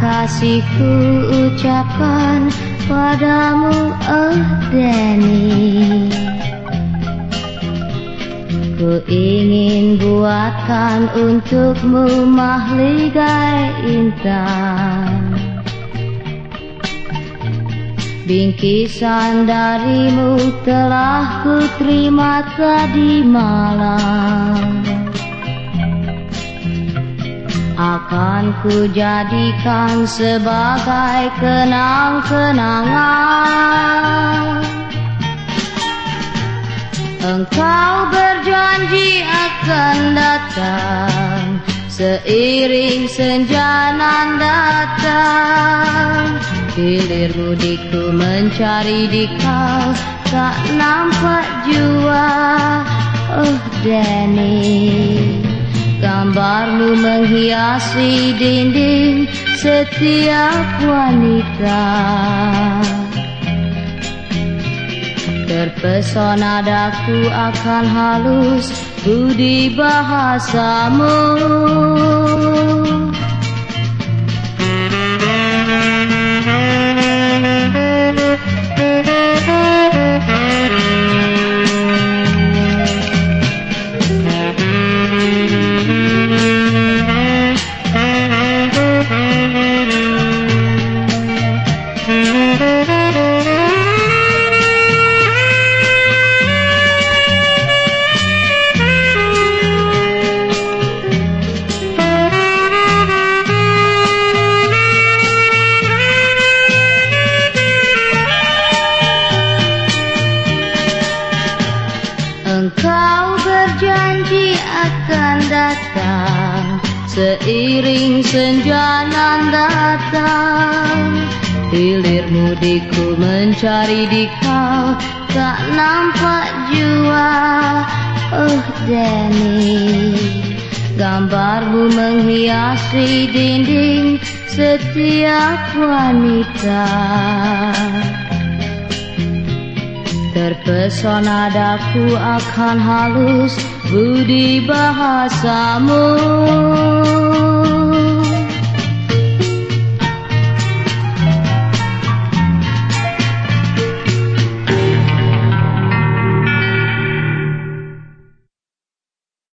kasih ku ucapkan padamu oh Denny. Ku ingin buatkan untukmu mahligai intan. Bingkisan darimu telah ku terima tadi malam Akan ku jadikan sebagai kenang-kenangan. Engkau berjanji akan datang Seiring senja nan datang. Hilir mudikku mencari di kau Tak nampak jua menghiasi dinding setiap wanita. Terpesona daku akan halus budi bahasamu Engkau berjanji akan datang Seiring senja nan datang. Hilir mudiku mencari di kau Tak nampak jua. Oh Danny Gambarmu menghiasi dinding setiap wanita Pesona daku akan halus budi bahasamu.